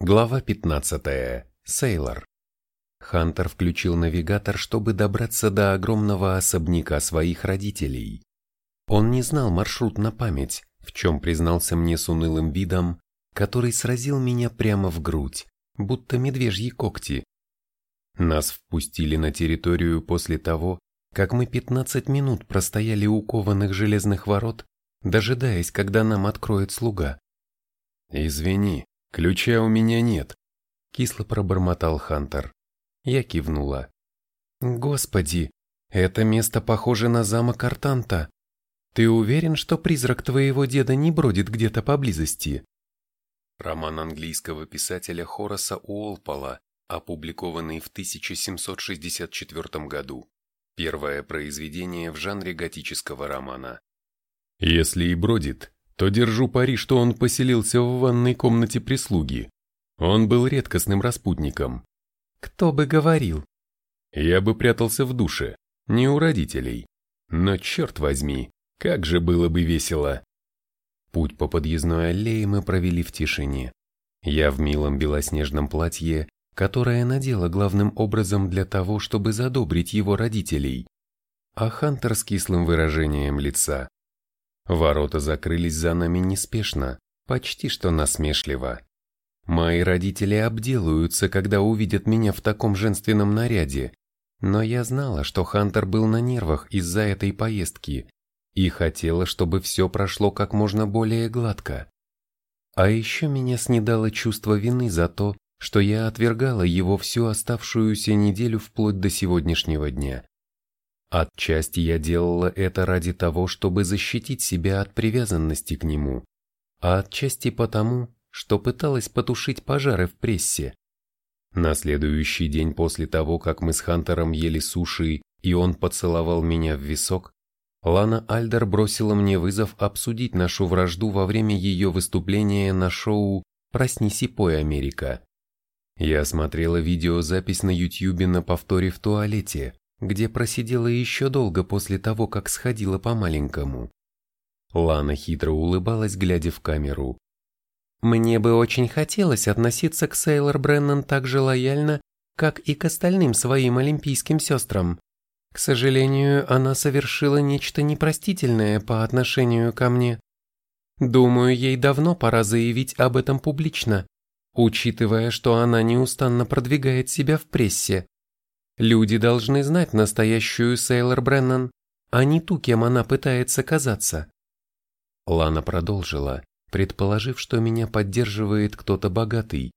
Глава 15. Сейлор. Хантер включил навигатор, чтобы добраться до огромного особняка своих родителей. Он не знал маршрут на память, в чем признался мне с унылым видом, который сразил меня прямо в грудь, будто медвежьи когти. Нас впустили на территорию после того, как мы 15 минут простояли у кованых железных ворот, дожидаясь, когда нам откроет слуга. «Извини», «Ключа у меня нет», — кисло пробормотал Хантер. Я кивнула. «Господи, это место похоже на замок Артанта. Ты уверен, что призрак твоего деда не бродит где-то поблизости?» Роман английского писателя Хораса Уолпола, опубликованный в 1764 году. Первое произведение в жанре готического романа. «Если и бродит, то держу пари, что он поселился в ванной комнате прислуги. Он был редкостным распутником. Кто бы говорил? Я бы прятался в душе, не у родителей. Но черт возьми, как же было бы весело. Путь по подъездной аллее мы провели в тишине. Я в милом белоснежном платье, которое надела главным образом для того, чтобы задобрить его родителей, а Хантер с кислым выражением лица. Ворота закрылись за нами неспешно, почти что насмешливо. Мои родители обделаются, когда увидят меня в таком женственном наряде, но я знала, что Хантер был на нервах из-за этой поездки и хотела, чтобы все прошло как можно более гладко. А еще меня снедало чувство вины за то, что я отвергала его всю оставшуюся неделю вплоть до сегодняшнего дня. Отчасти я делала это ради того, чтобы защитить себя от привязанности к нему, а отчасти потому, что пыталась потушить пожары в прессе. На следующий день после того, как мы с Хантером ели суши и он поцеловал меня в висок, Лана Альдер бросила мне вызов обсудить нашу вражду во время ее выступления на шоу «Проснись и пой, Америка». Я смотрела видеозапись на ютьюбе на повторе в туалете, где просидела еще долго после того, как сходила по-маленькому. Лана хитро улыбалась, глядя в камеру. «Мне бы очень хотелось относиться к Сейлор Бреннан так же лояльно, как и к остальным своим олимпийским сестрам. К сожалению, она совершила нечто непростительное по отношению ко мне. Думаю, ей давно пора заявить об этом публично, учитывая, что она неустанно продвигает себя в прессе. Люди должны знать настоящую Сейлор Бреннан, а не ту, кем она пытается казаться. Лана продолжила, предположив, что меня поддерживает кто-то богатый,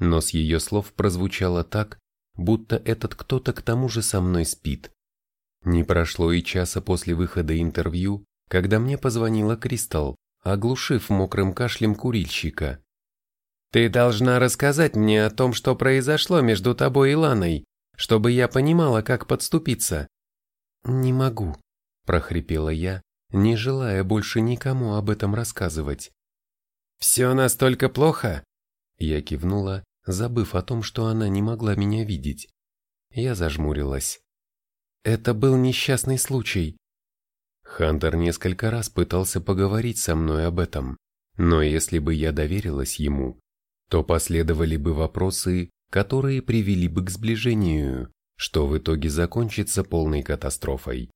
но с ее слов прозвучало так, будто этот кто-то к тому же со мной спит. Не прошло и часа после выхода интервью, когда мне позвонила Кристал, оглушив мокрым кашлем курильщика. «Ты должна рассказать мне о том, что произошло между тобой и Ланой», чтобы я понимала, как подступиться. Не могу, прохрипела я, не желая больше никому об этом рассказывать. Все настолько плохо? Я кивнула, забыв о том, что она не могла меня видеть. Я зажмурилась. Это был несчастный случай. Хантер несколько раз пытался поговорить со мной об этом, но если бы я доверилась ему, то последовали бы вопросы, которые привели бы к сближению, что в итоге закончится полной катастрофой.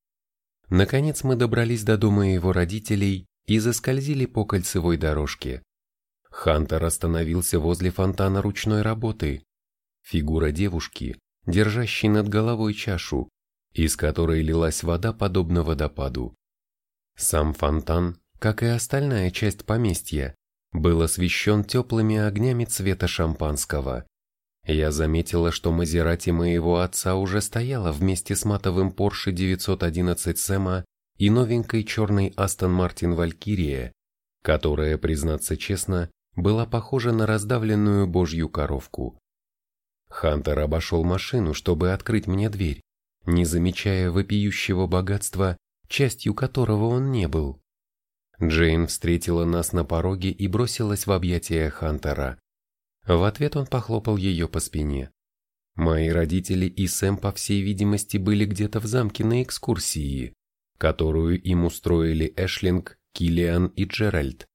Наконец мы добрались до дома его родителей и заскользили по кольцевой дорожке. Хантер остановился возле фонтана ручной работы. Фигура девушки, держащей над головой чашу, из которой лилась вода подобно водопаду. Сам фонтан, как и остальная часть поместья, был освещен теплыми огнями цвета шампанского. Я заметила, что Мазерати моего отца уже стояла вместе с матовым Porsche 911 Сэма и новенькой черной Астон Мартин Валькирия, которая, признаться честно, была похожа на раздавленную божью коровку. Хантер обошел машину, чтобы открыть мне дверь, не замечая вопиющего богатства, частью которого он не был. Джейн встретила нас на пороге и бросилась в объятия Хантера. В ответ он похлопал ее по спине. Мои родители и Сэм, по всей видимости, были где-то в замке на экскурсии, которую им устроили Эшлинг, Киллиан и Джеральд.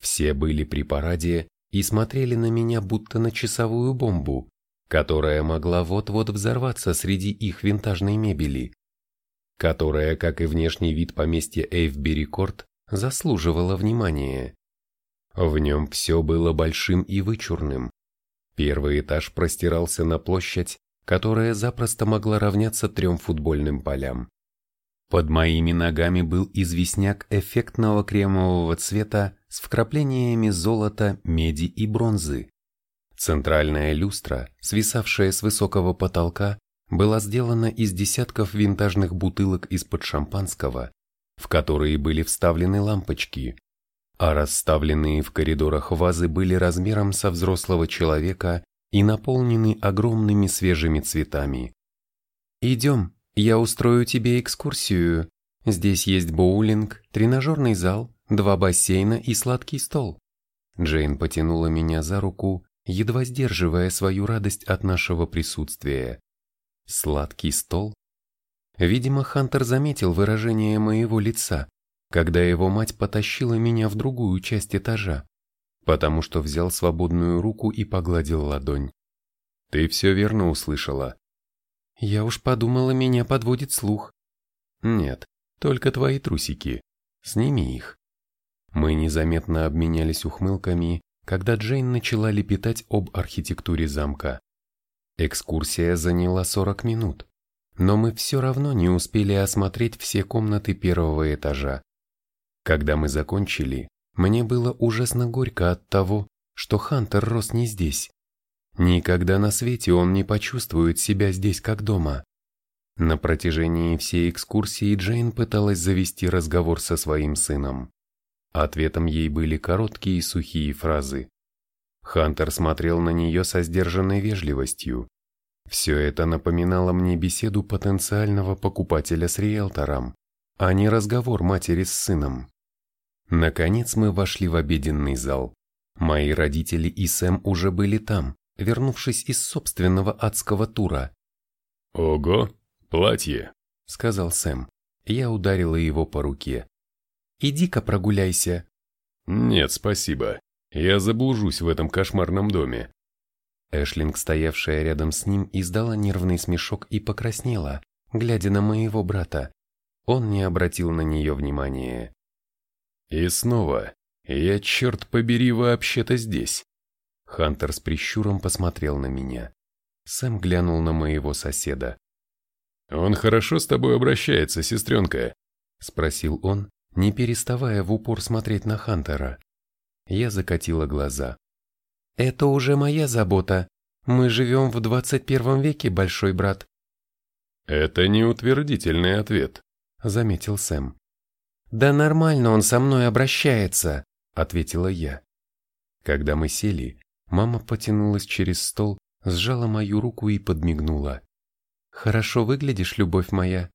Все были при параде, и смотрели на меня будто на часовую бомбу, которая могла вот-вот взорваться среди их винтажной мебели, которая, как и внешний вид поместья Эйвбери Корт, заслуживала внимания. В нем все было большим и вычурным. Первый этаж простирался на площадь, которая запросто могла равняться трем футбольным полям. Под моими ногами был известняк эффектного кремового цвета с вкраплениями золота, меди и бронзы. Центральная люстра, свисавшая с высокого потолка, была сделана из десятков винтажных бутылок из-под шампанского, в которые были вставлены лампочки, а расставленные в коридорах вазы были размером со взрослого человека и наполнены огромными свежими цветами. «Идем, я устрою тебе экскурсию. Здесь есть боулинг, тренажерный зал, два бассейна и сладкий стол». Джейн потянула меня за руку, едва сдерживая свою радость от нашего присутствия. «Сладкий стол?» Видимо, Хантер заметил выражение моего лица, когда его мать потащила меня в другую часть этажа, потому что взял свободную руку и погладил ладонь. «Ты все верно услышала». «Я уж подумала, меня подводит слух». «Нет, только твои трусики. Сними их». Мы незаметно обменялись ухмылками, когда Джейн начала лепетать об архитектуре замка. Экскурсия заняла 40 минут, но мы все равно не успели осмотреть все комнаты первого этажа. Когда мы закончили, мне было ужасно горько от того, что Хантер рос не здесь. Никогда на свете он не почувствует себя здесь как дома. На протяжении всей экскурсии Джейн пыталась завести разговор со своим сыном. Ответом ей были короткие и сухие фразы. Хантер смотрел на нее со сдержанной вежливостью. Все это напоминало мне беседу потенциального покупателя с риэлтором, а не разговор матери с сыном. Наконец мы вошли в обеденный зал. Мои родители и Сэм уже были там, вернувшись из собственного адского тура. «Ого, платье», — сказал Сэм. Я ударила его по руке. «Иди-ка прогуляйся». «Нет, спасибо. Я заблужусь в этом кошмарном доме». Эшлинг, стоявшая рядом с ним, издала нервный смешок и покраснела, глядя на моего брата. Он не обратил на нее внимания. И снова, я, черт побери, вообще-то здесь. Хантер с прищуром посмотрел на меня. Сэм глянул на моего соседа. «Он хорошо с тобой обращается, сестренка?» Спросил он, не переставая в упор смотреть на Хантера. Я закатила глаза. «Это уже моя забота. Мы живем в двадцать первом веке, большой брат». «Это неутвердительный ответ», — заметил Сэм. «Да нормально он со мной обращается», — ответила я. Когда мы сели, мама потянулась через стол, сжала мою руку и подмигнула. «Хорошо выглядишь, любовь моя».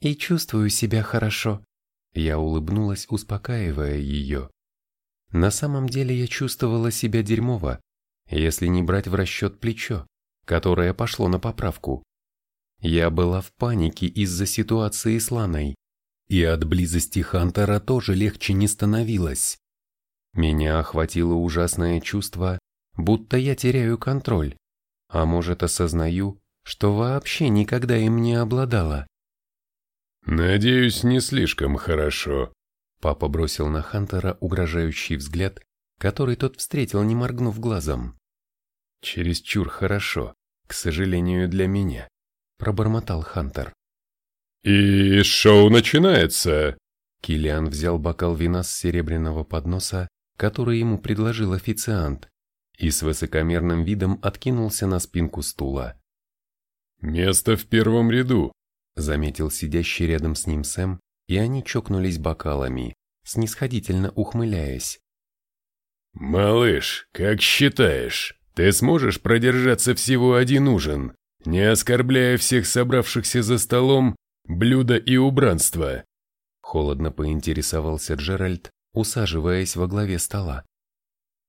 «И чувствую себя хорошо». Я улыбнулась, успокаивая ее. На самом деле я чувствовала себя дерьмово, если не брать в расчет плечо, которое пошло на поправку. Я была в панике из-за ситуации с Ланой. И от близости Хантера тоже легче не становилось. Меня охватило ужасное чувство, будто я теряю контроль, а может осознаю, что вообще никогда им не обладала. «Надеюсь, не слишком хорошо», — папа бросил на Хантера угрожающий взгляд, который тот встретил, не моргнув глазом. «Чересчур хорошо, к сожалению для меня», — пробормотал Хантер. «И шоу начинается!» Килиан взял бокал вина с серебряного подноса, который ему предложил официант, и с высокомерным видом откинулся на спинку стула. «Место в первом ряду», — заметил сидящий рядом с ним Сэм, и они чокнулись бокалами, снисходительно ухмыляясь. «Малыш, как считаешь, ты сможешь продержаться всего один ужин, не оскорбляя всех собравшихся за столом блюда и убранство?» Холодно поинтересовался Джеральд, усаживаясь во главе стола.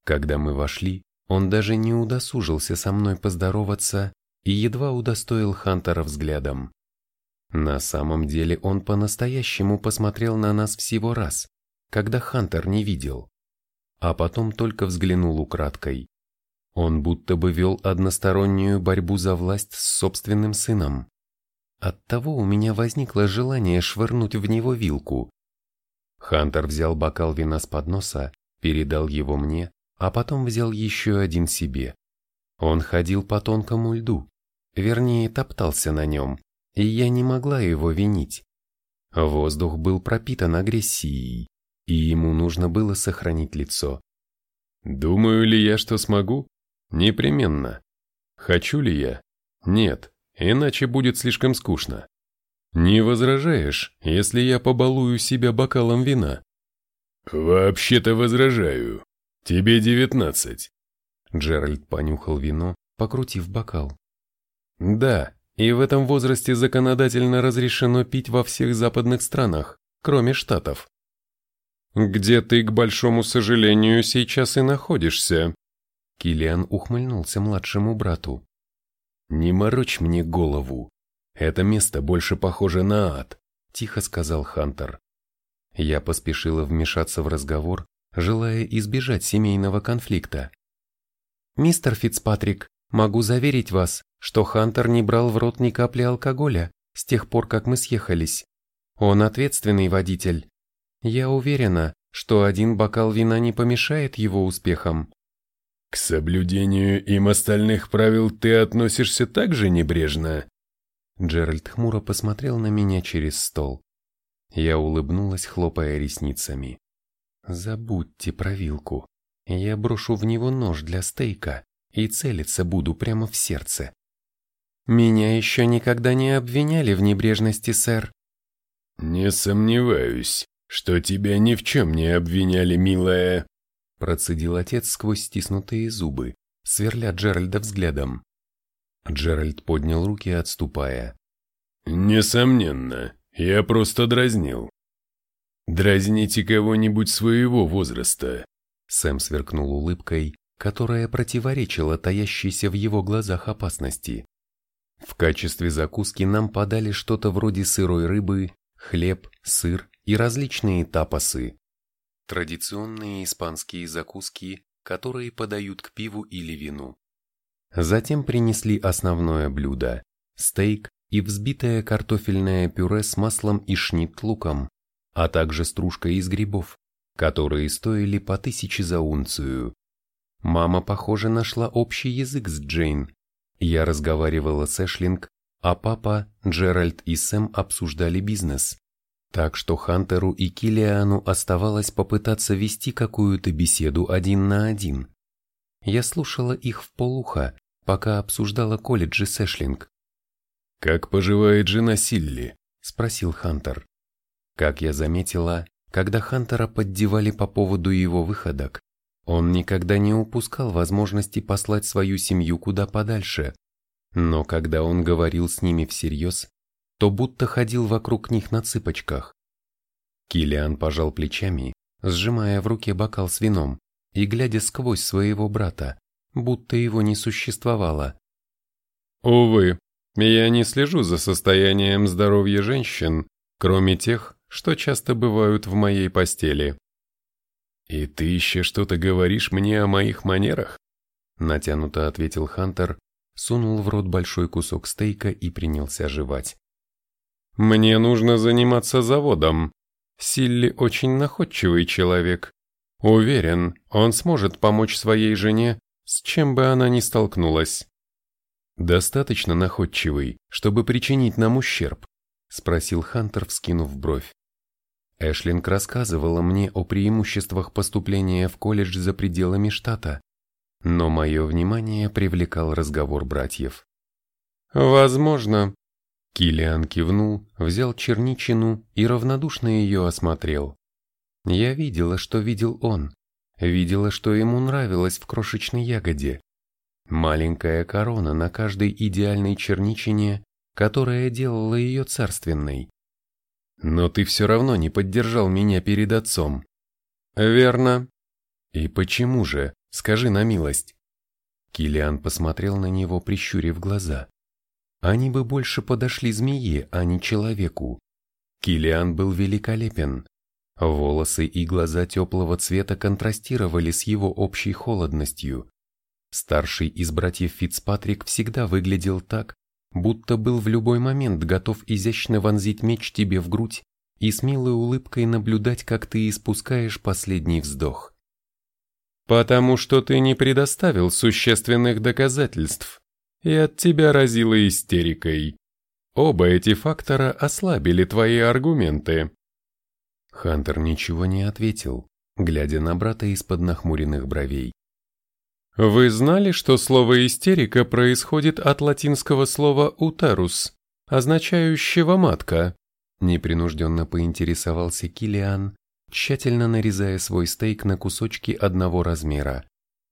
Когда мы вошли, он даже не удосужился со мной поздороваться и едва удостоил Хантера взглядом. На самом деле он по-настоящему посмотрел на нас всего раз, когда Хантер не видел. а потом только взглянул украдкой. Он будто бы вел одностороннюю борьбу за власть с собственным сыном. Оттого у меня возникло желание швырнуть в него вилку. Хантер взял бокал вина с подноса, передал его мне, а потом взял еще один себе. Он ходил по тонкому льду, вернее топтался на нем, и я не могла его винить. Воздух был пропитан агрессией, и ему нужно было сохранить лицо. Думаю ли я, что смогу? Непременно. Хочу ли я? Нет, иначе будет слишком скучно. Не возражаешь, если я побалую себя бокалом вина? Вообще-то возражаю. Тебе девятнадцать. Джеральд понюхал вино, покрутив бокал. Да, и в этом возрасте законодательно разрешено пить во всех западных странах, кроме Штатов. Где ты, к большому сожалению, сейчас и находишься. Килиан ухмыльнулся младшему брату. Не морочь мне голову. Это место больше похоже на ад, тихо сказал Хантер. Я поспешила вмешаться в разговор, желая избежать семейного конфликта. «Мистер Фицпатрик, могу заверить вас, что Хантер не брал в рот ни капли алкоголя с тех пор, как мы съехались. Он ответственный водитель. Я уверена, что один бокал вина не помешает его успехам. К соблюдению им остальных правил ты относишься так же небрежно? Джеральд хмуро посмотрел на меня через стол. Я улыбнулась, хлопая ресницами. Забудьте про вилку. Я брошу в него нож для стейка и целиться буду прямо в сердце. Меня еще никогда не обвиняли в небрежности, сэр. Не сомневаюсь, что тебя ни в чем не обвиняли, милая. Процедил отец сквозь стиснутые зубы, сверля Джеральда взглядом. Джеральд поднял руки, отступая. Несомненно, я просто дразнил. Дразните кого-нибудь своего возраста. Сэм сверкнул улыбкой, которая противоречила таящейся в его глазах опасности. В качестве закуски нам подали что-то вроде сырой рыбы, хлеб, сыр и различные тапосы. Традиционные испанские закуски, которые подают к пиву или вину. Затем принесли основное блюдо – стейк и взбитое картофельное пюре с маслом и шнит-луком, а также стружка из грибов, которые стоили по тысяче за унцию. Мама, похоже, нашла общий язык с Джейн я разговаривала с Эшлинг, а папа, Джеральд и Сэм обсуждали бизнес. Так что Хантеру и Килиану оставалось попытаться вести какую-то беседу один на один. Я слушала их в полухо, пока обсуждала колледжи с Эшлинг. «Как поживает жена Силли?» – спросил Хантер. Как я заметила, когда Хантера поддевали по поводу его выходок, он никогда не упускал возможности послать свою семью куда подальше, но когда он говорил с ними всерьез, то будто ходил вокруг них на цыпочках. Килиан пожал плечами, сжимая в руке бокал с вином и глядя сквозь своего брата, будто его не существовало. «Увы, я не слежу за состоянием здоровья женщин, кроме тех, что часто бывают в моей постели», «И ты еще что-то говоришь мне о моих манерах?» Натянуто ответил Хантер, сунул в рот большой кусок стейка и принялся жевать. «Мне нужно заниматься заводом. Силли очень находчивый человек. Уверен, он сможет помочь своей жене, с чем бы она ни столкнулась». «Достаточно находчивый, чтобы причинить нам ущерб?» – спросил Хантер, вскинув бровь. Эшлинг рассказывала мне о преимуществах поступления в колледж за пределами штата, но мое внимание привлекал разговор братьев. «Возможно». Килиан кивнул, взял черничину и равнодушно ее осмотрел. Я видела, что видел он, видела, что ему нравилось в крошечной ягоде. Маленькая корона на каждой идеальной черничине, которая делала ее царственной. Но ты все равно не поддержал меня перед отцом. Верно. И почему же? Скажи на милость. Килиан посмотрел на него, прищурив глаза. Они бы больше подошли змее, а не человеку. Килиан был великолепен. Волосы и глаза теплого цвета контрастировали с его общей холодностью. Старший из братьев Фицпатрик всегда выглядел так, будто был в любой момент готов изящно вонзить меч тебе в грудь и с милой улыбкой наблюдать, как ты испускаешь последний вздох. «Потому что ты не предоставил существенных доказательств, и от тебя разило истерикой. Оба эти фактора ослабили твои аргументы». Хантер ничего не ответил, глядя на брата из-под нахмуренных бровей. Вы знали, что слово «истерика» происходит от латинского слова «утерус», означающего «матка»? Непринужденно поинтересовался Килиан, тщательно нарезая свой стейк на кусочки одного размера,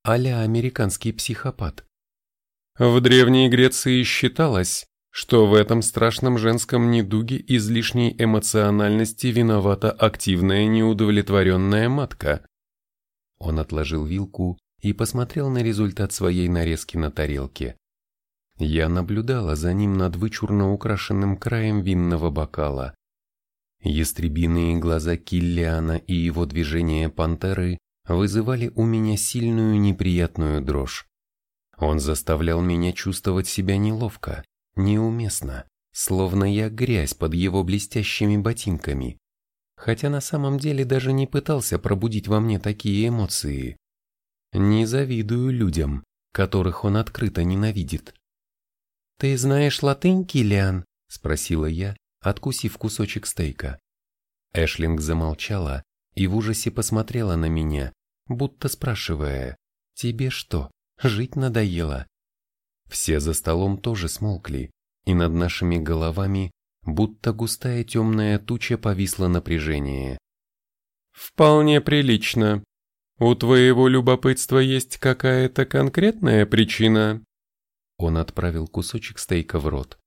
а американский психопат. В Древней Греции считалось, что в этом страшном женском недуге излишней эмоциональности виновата активная неудовлетворенная матка. Он отложил вилку и посмотрел на результат своей нарезки на тарелке. Я наблюдала за ним над вычурно украшенным краем винного бокала. Ястребиные глаза Киллиана и его движения пантеры вызывали у меня сильную неприятную дрожь. Он заставлял меня чувствовать себя неловко, неуместно, словно я грязь под его блестящими ботинками, хотя на самом деле даже не пытался пробудить во мне такие эмоции. Не завидую людям, которых он открыто ненавидит. «Ты знаешь латынь, Киллиан?» – спросила я, откусив кусочек стейка. Эшлинг замолчала и в ужасе посмотрела на меня, будто спрашивая, «Тебе что, жить надоело?» Все за столом тоже смолкли, и над нашими головами будто густая темная туча повисла напряжение. «Вполне прилично», у твоего любопытства есть какая-то конкретная причина?» Он отправил кусочек стейка в рот.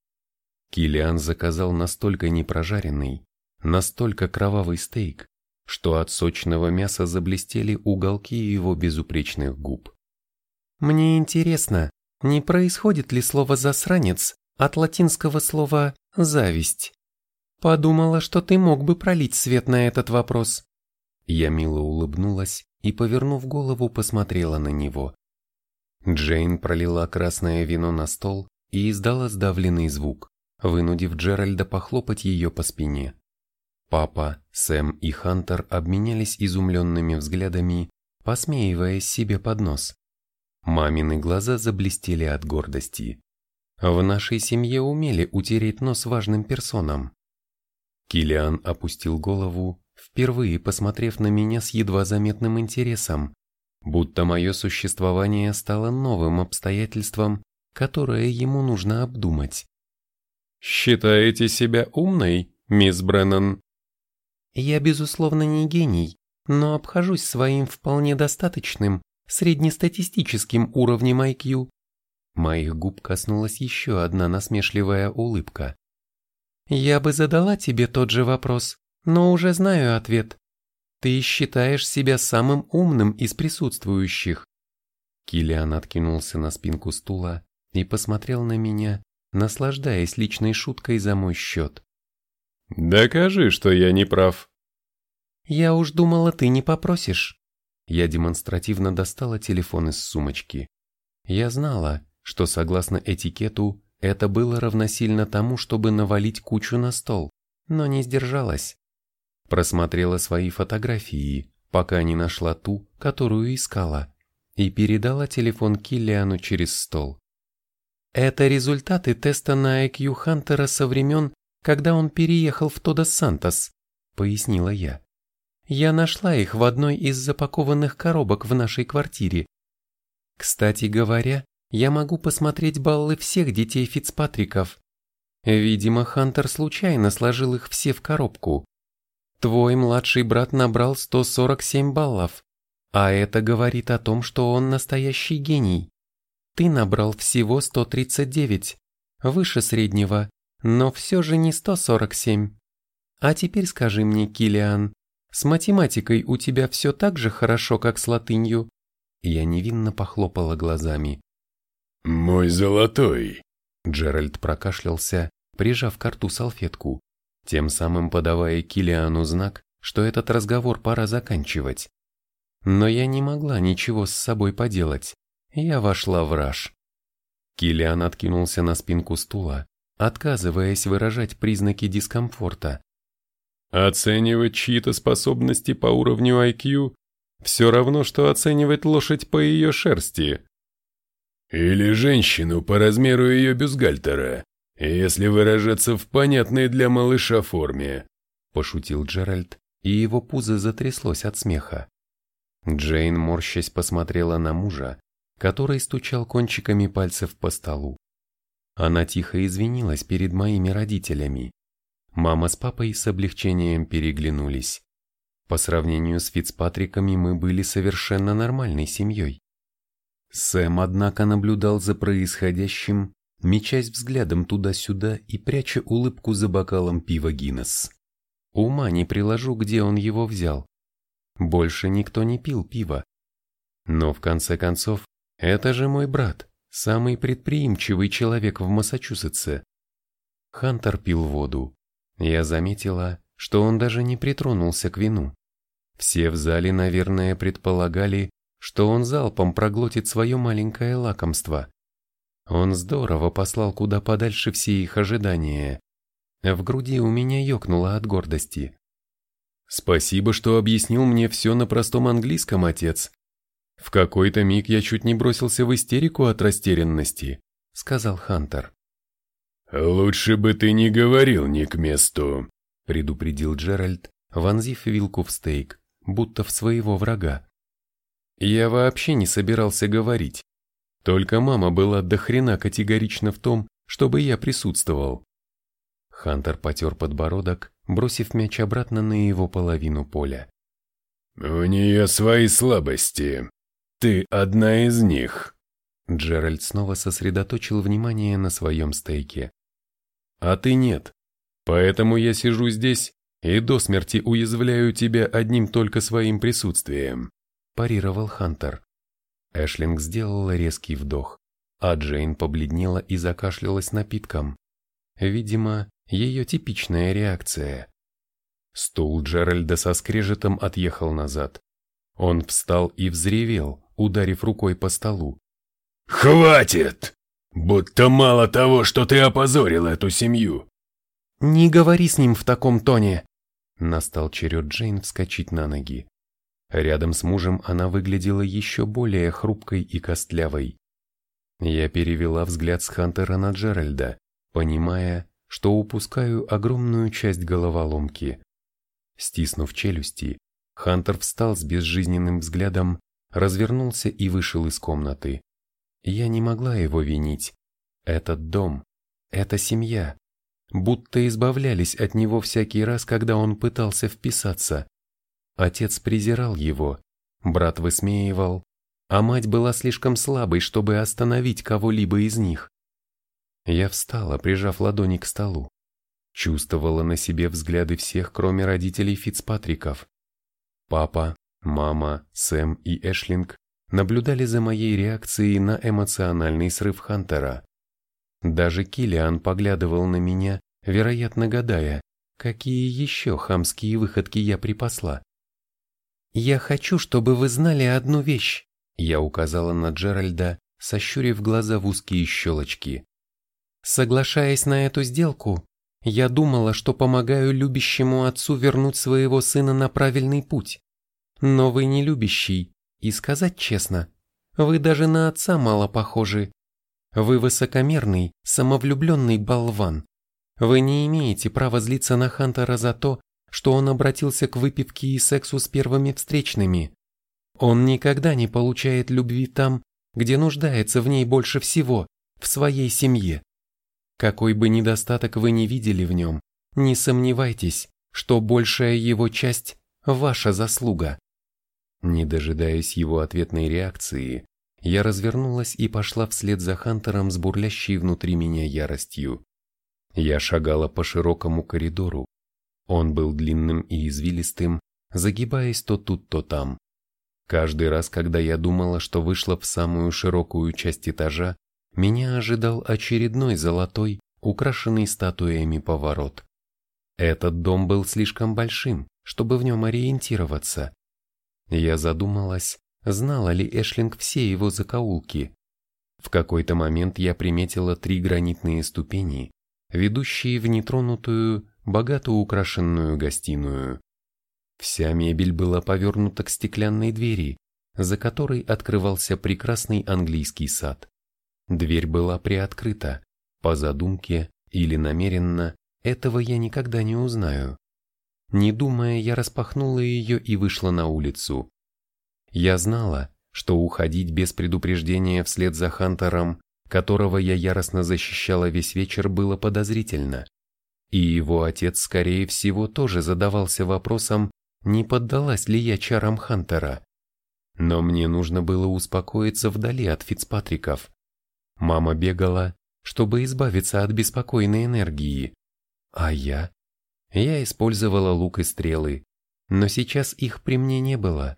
Килиан заказал настолько непрожаренный, настолько кровавый стейк, что от сочного мяса заблестели уголки его безупречных губ. «Мне интересно, не происходит ли слово «засранец» от латинского слова «зависть»? Подумала, что ты мог бы пролить свет на этот вопрос». Я мило улыбнулась и, повернув голову, посмотрела на него. Джейн пролила красное вино на стол и издала сдавленный звук, вынудив Джеральда похлопать ее по спине. Папа, Сэм и Хантер обменялись изумленными взглядами, посмеиваясь себе под нос. Мамины глаза заблестели от гордости. В нашей семье умели утереть нос важным персонам. Килиан опустил голову впервые посмотрев на меня с едва заметным интересом, будто мое существование стало новым обстоятельством, которое ему нужно обдумать. «Считаете себя умной, мисс Бреннан?» «Я, безусловно, не гений, но обхожусь своим вполне достаточным, среднестатистическим уровнем IQ». Моих губ коснулась еще одна насмешливая улыбка. «Я бы задала тебе тот же вопрос, но уже знаю ответ. Ты считаешь себя самым умным из присутствующих. Килиан откинулся на спинку стула и посмотрел на меня, наслаждаясь личной шуткой за мой счет. «Докажи, что я не прав». «Я уж думала, ты не попросишь». Я демонстративно достала телефон из сумочки. Я знала, что согласно этикету это было равносильно тому, чтобы навалить кучу на стол, но не сдержалась. Просмотрела свои фотографии, пока не нашла ту, которую искала, и передала телефон Киллиану через стол. Это результаты теста на IQ Хантера со времен, когда он переехал в Тодос Сантос, пояснила я. Я нашла их в одной из запакованных коробок в нашей квартире. Кстати говоря, я могу посмотреть баллы всех детей Фицпатриков. Видимо, Хантер случайно сложил их все в коробку. Твой младший брат набрал 147 баллов, а это говорит о том, что он настоящий гений. Ты набрал всего 139, выше среднего, но все же не 147. А теперь скажи мне, Килиан, с математикой у тебя все так же хорошо, как с латынью? Я невинно похлопала глазами. «Мой золотой!» Джеральд прокашлялся, прижав к рту салфетку тем самым подавая Килиану знак, что этот разговор пора заканчивать. Но я не могла ничего с собой поделать. Я вошла в раж. Килиан откинулся на спинку стула, отказываясь выражать признаки дискомфорта. Оценивать чьи-то способности по уровню IQ все равно, что оценивать лошадь по ее шерсти. Или женщину по размеру ее бюстгальтера, если выражаться в понятной для малыша форме, пошутил Джеральд, и его пузо затряслось от смеха. Джейн, морщась, посмотрела на мужа, который стучал кончиками пальцев по столу. Она тихо извинилась перед моими родителями. Мама с папой с облегчением переглянулись. По сравнению с Фицпатриками мы были совершенно нормальной семьей. Сэм, однако, наблюдал за происходящим, мечась взглядом туда-сюда и пряча улыбку за бокалом пива Гиннес. Ума не приложу, где он его взял. Больше никто не пил пива. Но в конце концов, это же мой брат, самый предприимчивый человек в Массачусетсе. Хантер пил воду. Я заметила, что он даже не притронулся к вину. Все в зале, наверное, предполагали, что он залпом проглотит свое маленькое лакомство. Он здорово послал куда подальше все их ожидания. В груди у меня ёкнуло от гордости. «Спасибо, что объяснил мне все на простом английском, отец. В какой-то миг я чуть не бросился в истерику от растерянности», — сказал Хантер. «Лучше бы ты не говорил ни к месту», — предупредил Джеральд, вонзив вилку в стейк, будто в своего врага. Я вообще не собирался говорить. Только мама была до хрена категорична в том, чтобы я присутствовал. Хантер потер подбородок, бросив мяч обратно на его половину поля. «У нее свои слабости. Ты одна из них». Джеральд снова сосредоточил внимание на своем стейке. «А ты нет. Поэтому я сижу здесь и до смерти уязвляю тебя одним только своим присутствием парировал Хантер. Эшлинг сделала резкий вдох, а Джейн побледнела и закашлялась напитком. Видимо, ее типичная реакция. Стул Джеральда со скрежетом отъехал назад. Он встал и взревел, ударив рукой по столу. «Хватит! Будто мало того, что ты опозорил эту семью!» «Не говори с ним в таком тоне!» Настал черед Джейн вскочить на ноги. Рядом с мужем она выглядела еще более хрупкой и костлявой. Я перевела взгляд с Хантера на Джеральда, понимая, что упускаю огромную часть головоломки. Стиснув челюсти, Хантер встал с безжизненным взглядом, развернулся и вышел из комнаты. Я не могла его винить. Этот дом, эта семья, будто избавлялись от него всякий раз, когда он пытался вписаться. Отец презирал его, брат высмеивал, а мать была слишком слабой, чтобы остановить кого-либо из них. Я встала, прижав ладони к столу. Чувствовала на себе взгляды всех, кроме родителей Фицпатриков. Папа, мама, Сэм и Эшлинг наблюдали за моей реакцией на эмоциональный срыв Хантера. Даже Килиан поглядывал на меня, вероятно гадая, какие еще хамские выходки я припасла. «Я хочу, чтобы вы знали одну вещь», — я указала на Джеральда, сощурив глаза в узкие щелочки. «Соглашаясь на эту сделку, я думала, что помогаю любящему отцу вернуть своего сына на правильный путь. Но вы не любящий, и сказать честно, вы даже на отца мало похожи. Вы высокомерный, самовлюбленный болван. Вы не имеете права злиться на Хантера за то, что он обратился к выпивке и сексу с первыми встречными. Он никогда не получает любви там, где нуждается в ней больше всего, в своей семье. Какой бы недостаток вы ни видели в нем, не сомневайтесь, что большая его часть – ваша заслуга. Не дожидаясь его ответной реакции, я развернулась и пошла вслед за Хантером с бурлящей внутри меня яростью. Я шагала по широкому коридору, он был длинным и извилистым, загибаясь то тут, то там. Каждый раз, когда я думала, что вышла в самую широкую часть этажа, меня ожидал очередной золотой, украшенный статуями поворот. Этот дом был слишком большим, чтобы в нем ориентироваться. Я задумалась, знала ли Эшлинг все его закоулки. В какой-то момент я приметила три гранитные ступени, ведущие в нетронутую, богато украшенную гостиную. Вся мебель была повернута к стеклянной двери, за которой открывался прекрасный английский сад. Дверь была приоткрыта, по задумке или намеренно, этого я никогда не узнаю. Не думая, я распахнула ее и вышла на улицу. Я знала, что уходить без предупреждения вслед за Хантером, которого я яростно защищала весь вечер, было подозрительно. И его отец, скорее всего, тоже задавался вопросом, не поддалась ли я чарам Хантера. Но мне нужно было успокоиться вдали от Фицпатриков. Мама бегала, чтобы избавиться от беспокойной энергии. А я? Я использовала лук и стрелы, но сейчас их при мне не было.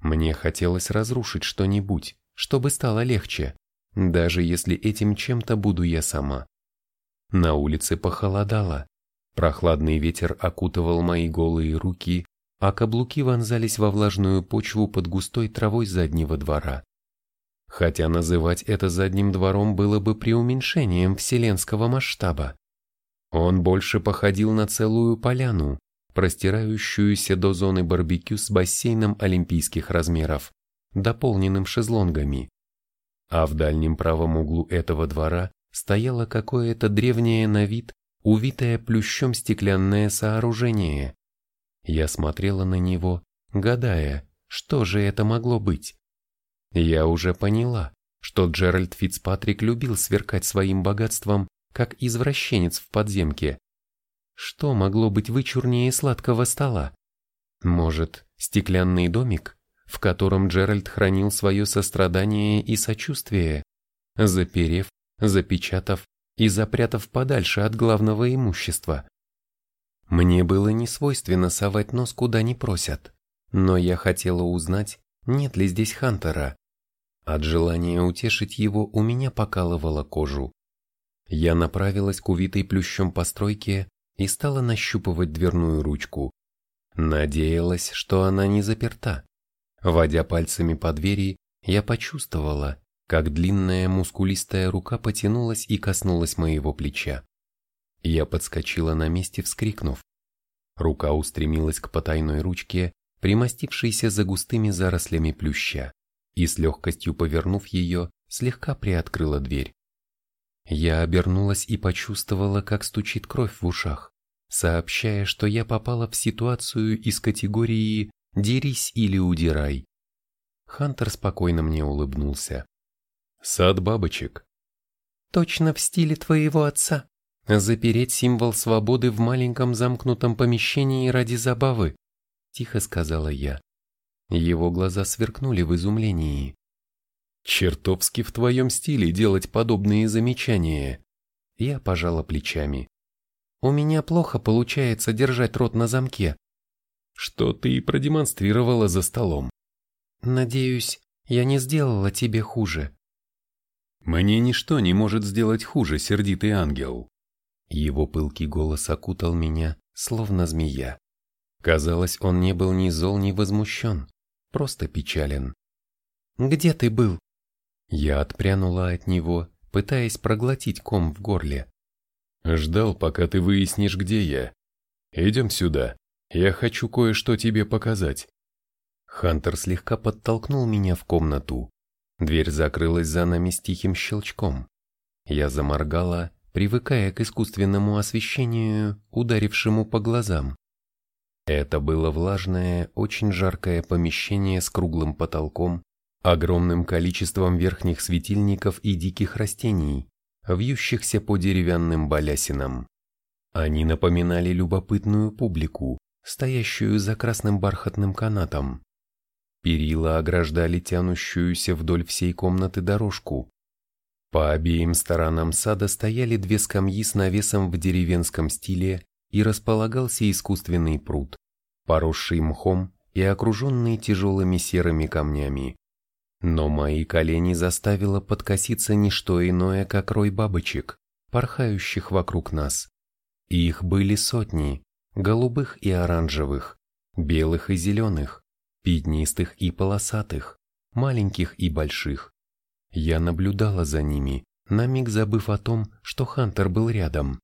Мне хотелось разрушить что-нибудь, чтобы стало легче, даже если этим чем-то буду я сама. На улице похолодало, прохладный ветер окутывал мои голые руки, а каблуки вонзались во влажную почву под густой травой заднего двора. Хотя называть это задним двором было бы преуменьшением вселенского масштаба. Он больше походил на целую поляну, простирающуюся до зоны барбекю с бассейном олимпийских размеров, дополненным шезлонгами. А в дальнем правом углу этого двора стояло какое-то древнее на вид, увитое плющом стеклянное сооружение. Я смотрела на него, гадая, что же это могло быть. Я уже поняла, что Джеральд Фицпатрик любил сверкать своим богатством, как извращенец в подземке. Что могло быть вычурнее сладкого стола? Может, стеклянный домик, в котором Джеральд хранил свое сострадание и сочувствие, заперев, запечатав и запрятав подальше от главного имущества? Мне было не свойственно совать нос куда не просят, но я хотела узнать, нет ли здесь Хантера. От желания утешить его у меня покалывало кожу. Я направилась к увитой плющом постройке и стала нащупывать дверную ручку. Надеялась, что она не заперта. Водя пальцами по двери, я почувствовала, как длинная мускулистая рука потянулась и коснулась моего плеча. Я подскочила на месте, вскрикнув. Рука устремилась к потайной ручке, примостившейся за густыми зарослями плюща, и с легкостью повернув ее, слегка приоткрыла дверь. Я обернулась и почувствовала, как стучит кровь в ушах, сообщая, что я попала в ситуацию из категории «дерись или удирай». Хантер спокойно мне улыбнулся. «Сад бабочек». «Точно в стиле твоего отца», Запереть символ свободы в маленьком замкнутом помещении ради забавы, тихо сказала я. Его глаза сверкнули в изумлении. Чертовски в твоем стиле делать подобные замечания. Я пожала плечами. У меня плохо получается держать рот на замке. Что ты и продемонстрировала за столом. Надеюсь, я не сделала тебе хуже. Мне ничто не может сделать хуже, сердитый ангел. Его пылкий голос окутал меня, словно змея. Казалось, он не был ни зол, ни возмущен, просто печален. «Где ты был?» Я отпрянула от него, пытаясь проглотить ком в горле. «Ждал, пока ты выяснишь, где я. Идем сюда, я хочу кое-что тебе показать». Хантер слегка подтолкнул меня в комнату. Дверь закрылась за нами с тихим щелчком. Я заморгала, привыкая к искусственному освещению, ударившему по глазам. Это было влажное, очень жаркое помещение с круглым потолком, огромным количеством верхних светильников и диких растений, вьющихся по деревянным балясинам. Они напоминали любопытную публику, стоящую за красным бархатным канатом. Перила ограждали тянущуюся вдоль всей комнаты дорожку, по обеим сторонам сада стояли две скамьи с навесом в деревенском стиле и располагался искусственный пруд, поросший мхом и окруженный тяжелыми серыми камнями. Но мои колени заставило подкоситься не что иное, как рой бабочек, порхающих вокруг нас. Их были сотни, голубых и оранжевых, белых и зеленых, пятнистых и полосатых, маленьких и больших. Я наблюдала за ними, на миг забыв о том, что Хантер был рядом.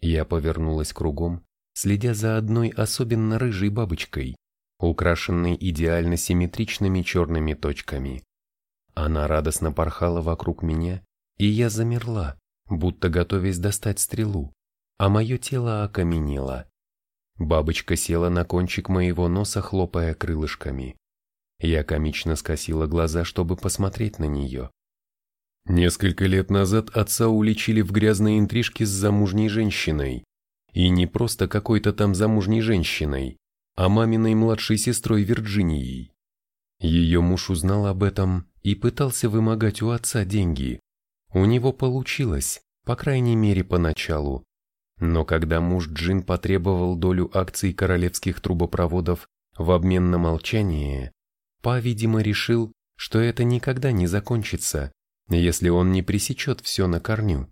Я повернулась кругом, следя за одной особенно рыжей бабочкой, украшенной идеально симметричными черными точками. Она радостно порхала вокруг меня, и я замерла, будто готовясь достать стрелу, а мое тело окаменело. Бабочка села на кончик моего носа, хлопая крылышками. Я комично скосила глаза, чтобы посмотреть на нее. Несколько лет назад отца уличили в грязной интрижке с замужней женщиной. И не просто какой-то там замужней женщиной, а маминой младшей сестрой Вирджинией. Ее муж узнал об этом и пытался вымогать у отца деньги. У него получилось, по крайней мере поначалу. Но когда муж Джин потребовал долю акций королевских трубопроводов в обмен на молчание, Па, видимо, решил, что это никогда не закончится, если он не пресечет все на корню.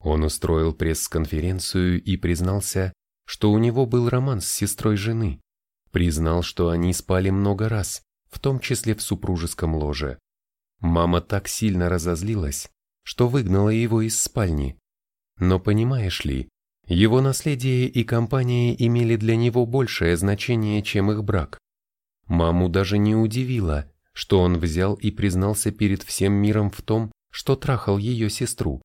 Он устроил пресс-конференцию и признался, что у него был роман с сестрой жены. Признал, что они спали много раз, в том числе в супружеском ложе. Мама так сильно разозлилась, что выгнала его из спальни. Но понимаешь ли, его наследие и компания имели для него большее значение, чем их брак. Маму даже не удивило, что он взял и признался перед всем миром в том, что трахал ее сестру.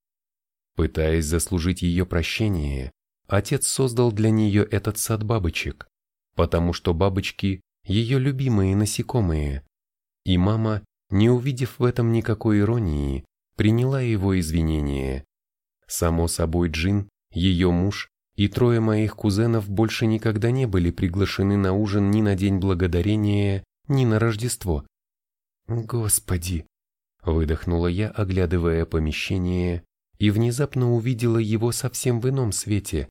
Пытаясь заслужить ее прощение, отец создал для нее этот сад бабочек, потому что бабочки – ее любимые насекомые. И мама, не увидев в этом никакой иронии, приняла его извинения. Само собой Джин, ее муж и трое моих кузенов больше никогда не были приглашены на ужин ни на День Благодарения, ни на Рождество. «Господи!» – выдохнула я, оглядывая помещение, и внезапно увидела его совсем в ином свете,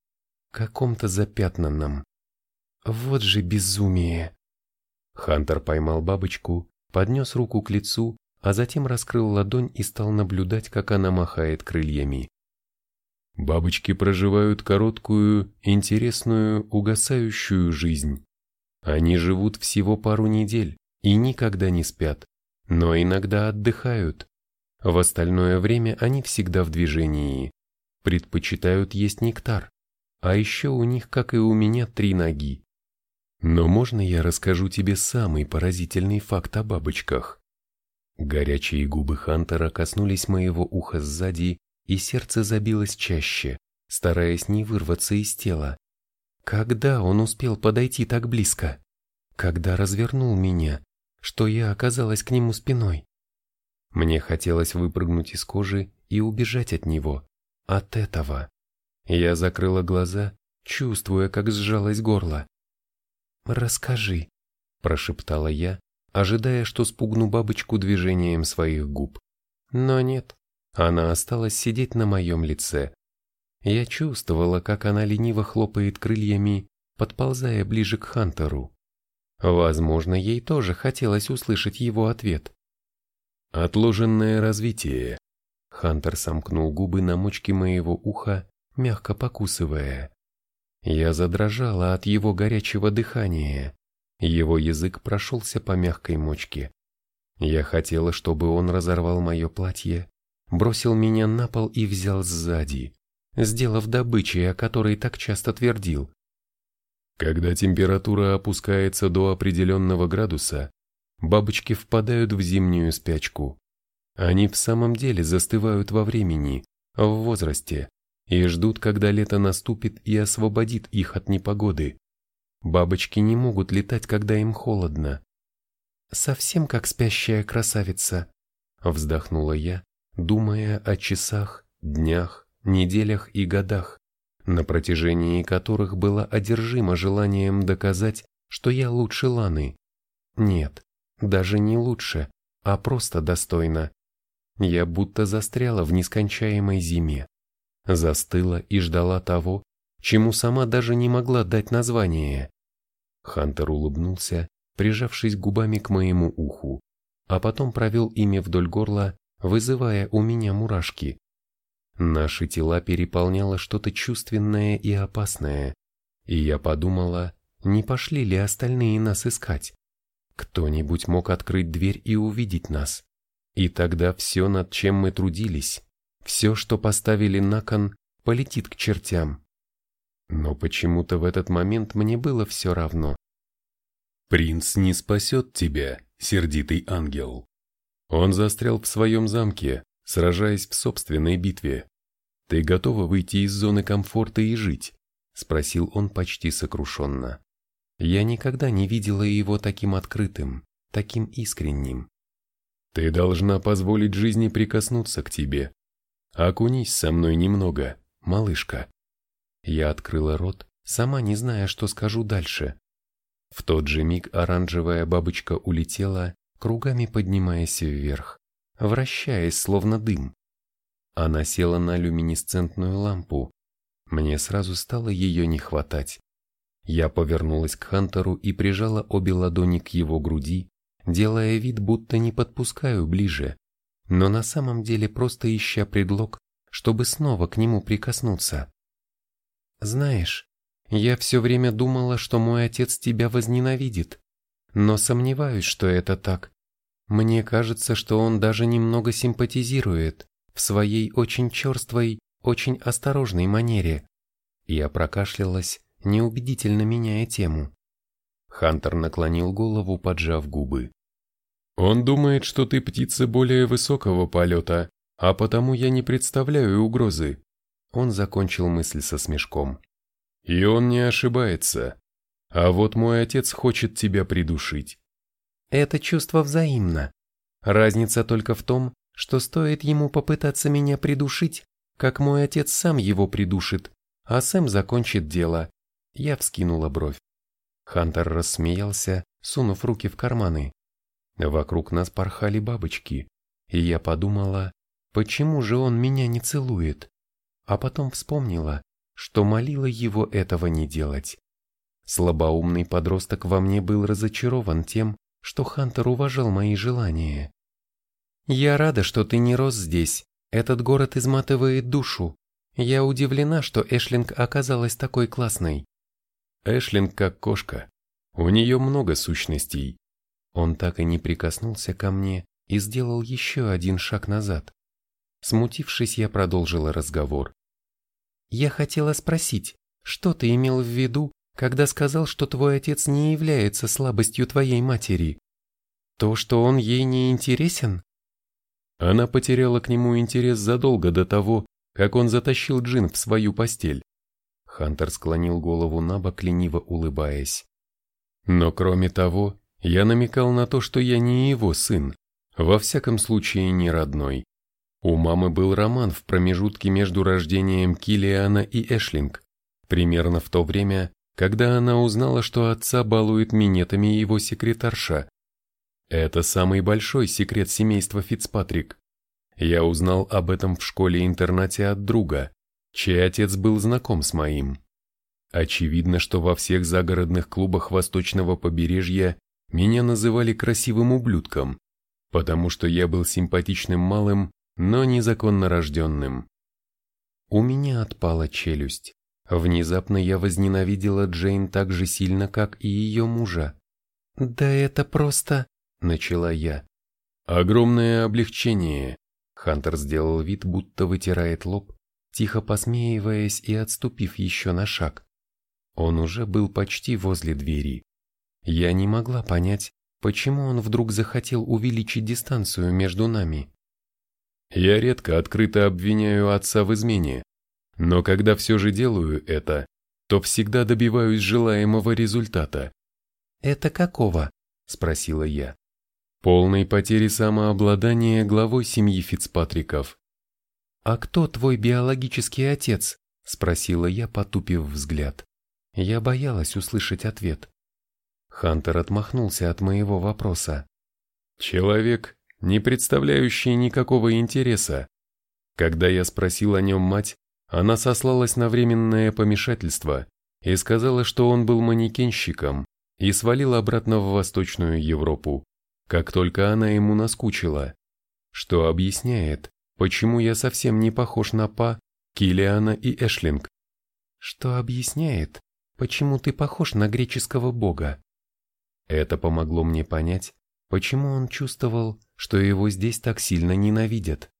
каком-то запятнанном. Вот же безумие! Хантер поймал бабочку, поднес руку к лицу, а затем раскрыл ладонь и стал наблюдать, как она махает крыльями. Бабочки проживают короткую, интересную, угасающую жизнь. Они живут всего пару недель и никогда не спят, но иногда отдыхают. В остальное время они всегда в движении, предпочитают есть нектар, а еще у них, как и у меня, три ноги. Но можно я расскажу тебе самый поразительный факт о бабочках? Горячие губы Хантера коснулись моего уха сзади, и сердце забилось чаще, стараясь не вырваться из тела. Когда он успел подойти так близко? Когда развернул меня, что я оказалась к нему спиной? Мне хотелось выпрыгнуть из кожи и убежать от него, от этого. Я закрыла глаза, чувствуя, как сжалось горло. «Расскажи», – прошептала я, ожидая, что спугну бабочку движением своих губ. Но нет, она осталась сидеть на моем лице. Я чувствовала, как она лениво хлопает крыльями, подползая ближе к Хантеру. Возможно, ей тоже хотелось услышать его ответ. «Отложенное развитие». Хантер сомкнул губы на мочке моего уха, мягко покусывая. Я задрожала от его горячего дыхания. Его язык прошелся по мягкой мочке. Я хотела, чтобы он разорвал мое платье, бросил меня на пол и взял сзади, сделав добычей, о которой так часто твердил. Когда температура опускается до определенного градуса, бабочки впадают в зимнюю спячку. Они в самом деле застывают во времени, в возрасте, и ждут, когда лето наступит и освободит их от непогоды. Бабочки не могут летать, когда им холодно. «Совсем как спящая красавица», — вздохнула я, думая о часах, днях, неделях и годах, на протяжении которых была одержима желанием доказать, что я лучше Ланы. Нет, даже не лучше, а просто достойна. Я будто застряла в нескончаемой зиме застыла и ждала того, чему сама даже не могла дать название. Хантер улыбнулся, прижавшись губами к моему уху, а потом провел ими вдоль горла, вызывая у меня мурашки. Наши тела переполняло что-то чувственное и опасное, и я подумала, Не пошли ли остальные нас искать? Кто-нибудь мог открыть дверь и увидеть нас. И тогда все, над чем мы трудились, все, что поставили на кон, полетит к чертям. Но почему-то в этот момент мне было все равно. «Принц не спасет тебя, сердитый ангел. Он застрял в своем замке, сражаясь в собственной битве. Ты готова выйти из зоны комфорта и жить?» — спросил он почти сокрушенно. Я никогда не видела его таким открытым, таким искренним. Ты должна позволить жизни прикоснуться к тебе. Окунись со мной немного, малышка. Я открыла рот, сама не зная, что скажу дальше. В тот же миг оранжевая бабочка улетела, кругами поднимаясь вверх, вращаясь, словно дым. Она села на люминесцентную лампу. Мне сразу стало ее не хватать. Я повернулась к Хантеру и прижала обе ладони к его груди, делая вид, будто не подпускаю ближе, но на самом деле просто ища предлог, чтобы снова к нему прикоснуться. Знаешь, я все время думала, что мой отец тебя возненавидит, но сомневаюсь, что это так. Мне кажется, что он даже немного симпатизирует в своей очень черствой, очень осторожной манере. Я прокашлялась, неубедительно меняя тему. Хантер наклонил голову, поджав губы. «Он думает, что ты птица более высокого полета, а потому я не представляю угрозы». Он закончил мысль со смешком. «И он не ошибается. А вот мой отец хочет тебя придушить». «Это чувство взаимно. Разница только в том, что стоит ему попытаться меня придушить, как мой отец сам его придушит, а Сэм закончит дело». Я вскинула бровь. Хантер рассмеялся, сунув руки в карманы. Вокруг нас порхали бабочки, и я подумала, почему же он меня не целует? А потом вспомнила, что молила его этого не делать. Слабоумный подросток во мне был разочарован тем, что Хантер уважал мои желания. «Я рада, что ты не рос здесь. Этот город изматывает душу. Я удивлена, что Эшлинг оказалась такой классной. Эшлинг как кошка. У нее много сущностей. Он так и не прикоснулся ко мне и сделал еще один шаг назад. Смутившись, я продолжила разговор. Я хотела спросить, что ты имел в виду, когда сказал, что твой отец не является слабостью твоей матери? То, что он ей не интересен? Она потеряла к нему интерес задолго до того, как он затащил Джин в свою постель. Хантер склонил голову на бок, лениво улыбаясь. Но кроме того, я намекал на то, что я не его сын, во всяком случае не родной. У мамы был роман в промежутке между рождением Килиана и Эшлинг, примерно в то время, когда она узнала, что отца балует минетами его секретарша. Это самый большой секрет семейства Фицпатрик. Я узнал об этом в школе-интернате от друга, чей отец был знаком с моим. Очевидно, что во всех загородных клубах восточного побережья меня называли красивым ублюдком, потому что я был симпатичным малым, но незаконно рожденным. У меня отпала челюсть. Внезапно я возненавидела Джейн так же сильно, как и ее мужа. «Да это просто...» — начала я. «Огромное облегчение», — Хантер сделал вид, будто вытирает лоб, тихо посмеиваясь и отступив еще на шаг. Он уже был почти возле двери. Я не могла понять, почему он вдруг захотел увеличить дистанцию между нами. Я редко открыто обвиняю отца в измене, но когда все же делаю это, то всегда добиваюсь желаемого результата. «Это какого?» – спросила я. Полной потери самообладания главой семьи Фицпатриков. «А кто твой биологический отец?» – спросила я, потупив взгляд. Я боялась услышать ответ. Хантер отмахнулся от моего вопроса. «Человек, не представляющий никакого интереса. Когда я спросил о нем мать, она сослалась на временное помешательство и сказала, что он был манекенщиком и свалил обратно в Восточную Европу, как только она ему наскучила, что объясняет, почему я совсем не похож на Па, Килиана и Эшлинг. Что объясняет, почему ты похож на греческого бога?» Это помогло мне понять, почему он чувствовал, что его здесь так сильно ненавидят,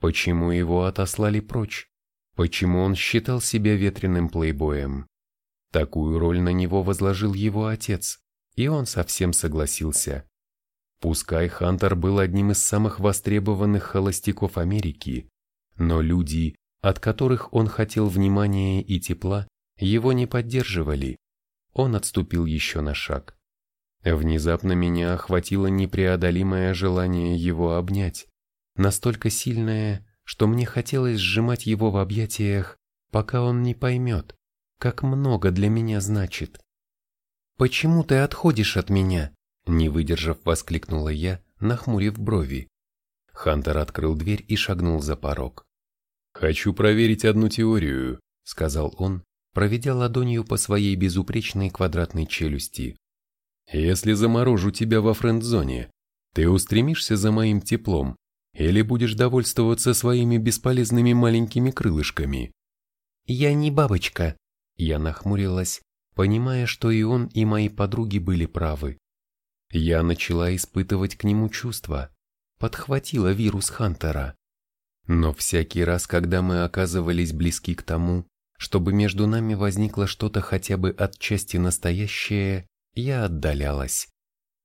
почему его отослали прочь, почему он считал себя ветреным плейбоем. Такую роль на него возложил его отец, и он совсем согласился. Пускай Хантер был одним из самых востребованных холостяков Америки, но люди, от которых он хотел внимания и тепла, его не поддерживали. Он отступил еще на шаг. Внезапно меня охватило непреодолимое желание его обнять, настолько сильное, что мне хотелось сжимать его в объятиях, пока он не поймет, как много для меня значит. «Почему ты отходишь от меня?» Не выдержав, воскликнула я, нахмурив брови. Хантер открыл дверь и шагнул за порог. «Хочу проверить одну теорию», — сказал он, проведя ладонью по своей безупречной квадратной челюсти. «Если заморожу тебя во френд-зоне, ты устремишься за моим теплом или будешь довольствоваться своими бесполезными маленькими крылышками?» «Я не бабочка», я нахмурилась, понимая, что и он, и мои подруги были правы. Я начала испытывать к нему чувства, подхватила вирус Хантера. Но всякий раз, когда мы оказывались близки к тому, чтобы между нами возникло что-то хотя бы отчасти настоящее, я отдалялась.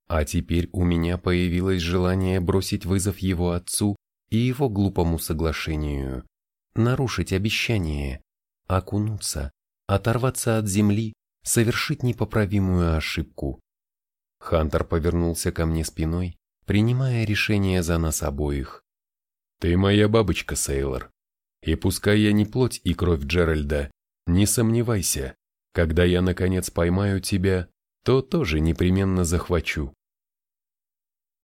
А теперь у меня появилось желание бросить вызов его отцу и его глупому соглашению, нарушить обещание, окунуться, оторваться от земли, совершить непоправимую ошибку. Хантер повернулся ко мне спиной, принимая решение за нас обоих. «Ты моя бабочка, Сейлор. И пускай я не плоть и кровь Джеральда, не сомневайся, когда я наконец поймаю тебя, то тоже непременно захвачу.